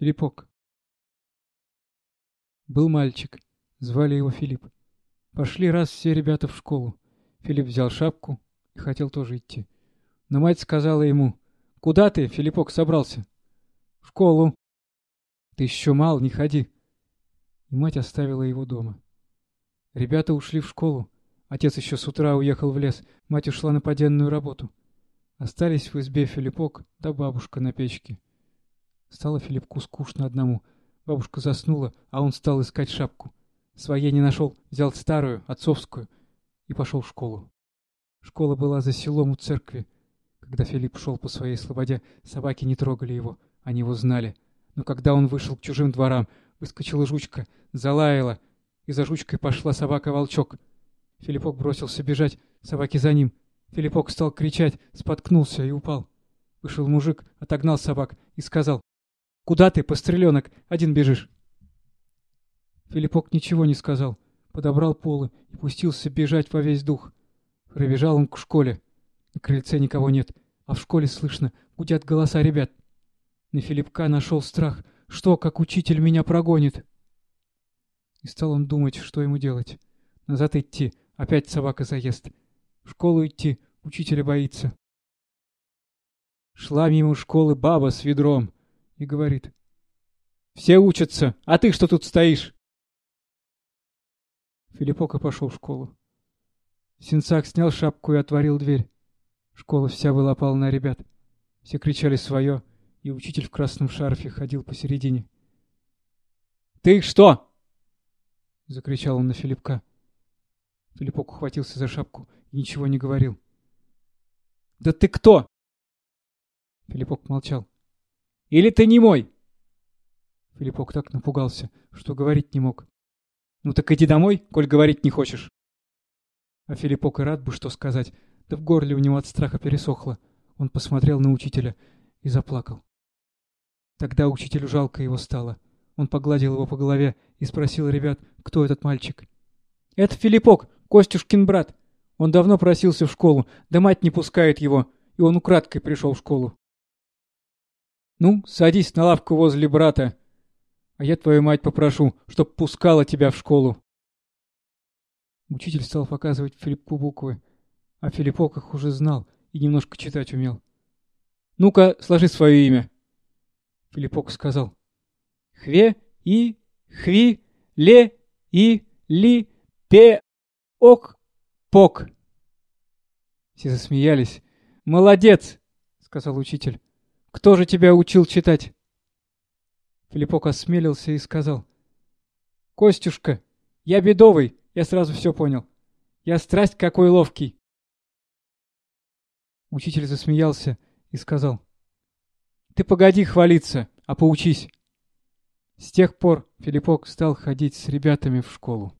Филиппок. Был мальчик. Звали его Филипп. Пошли раз все ребята в школу. Филипп взял шапку и хотел тоже идти. Но мать сказала ему, «Куда ты, Филиппок, собрался?» «В школу». «Ты еще мал, не ходи». И мать оставила его дома. Ребята ушли в школу. Отец еще с утра уехал в лес. Мать ушла на поденную работу. Остались в избе Филиппок да бабушка на печке. Стало Филиппку скучно одному. Бабушка заснула, а он стал искать шапку. Своей не нашел, взял старую, отцовскую, и пошел в школу. Школа была за селом у церкви. Когда Филипп шел по своей слободе, собаки не трогали его, они его знали. Но когда он вышел к чужим дворам, выскочила жучка, залаяла, и за жучкой пошла собака-волчок. Филиппок бросился бежать, собаки за ним. Филиппок стал кричать, споткнулся и упал. Вышел мужик, отогнал собак и сказал, Куда ты, постреленок, один бежишь? Филиппок ничего не сказал, подобрал полы и пустился бежать во весь дух. Пробежал он к школе. На крыльце никого нет, а в школе слышно, гудят голоса ребят. На Филиппка нашел страх, что, как учитель, меня прогонит. И стал он думать, что ему делать. Назад идти, опять собака заест. В школу идти, учителя боится. Шла мимо школы баба с ведром и говорит. «Все учатся, а ты что тут стоишь?» Филиппока пошел в школу. Синцак снял шапку и отворил дверь. Школа вся была полна ребят. Все кричали свое, и учитель в красном шарфе ходил посередине. «Ты что?» — закричал он на Филиппка. Филиппок ухватился за шапку и ничего не говорил. «Да ты кто?» Филиппок молчал. Или ты не мой?» Филиппок так напугался, что говорить не мог. «Ну так иди домой, коль говорить не хочешь». А Филиппок и рад бы что сказать, да в горле у него от страха пересохло. Он посмотрел на учителя и заплакал. Тогда учителю жалко его стало. Он погладил его по голове и спросил ребят, кто этот мальчик. «Это Филиппок, Костюшкин брат. Он давно просился в школу, да мать не пускает его, и он украдкой пришел в школу». Ну, садись на лавку возле брата, а я твою мать попрошу, чтоб пускала тебя в школу. Учитель стал показывать Филиппу буквы, а Филиппок их уже знал и немножко читать умел. «Ну-ка, сложи свое имя». Филиппок сказал. «Хве, и, хви, ле, и, ли, пе, ок, пок». Все засмеялись. «Молодец!» — сказал учитель. Кто же тебя учил читать? Филиппок осмелился и сказал. Костюшка, я бедовый, я сразу все понял. Я страсть какой ловкий. Учитель засмеялся и сказал. Ты погоди хвалиться, а поучись. С тех пор Филиппок стал ходить с ребятами в школу.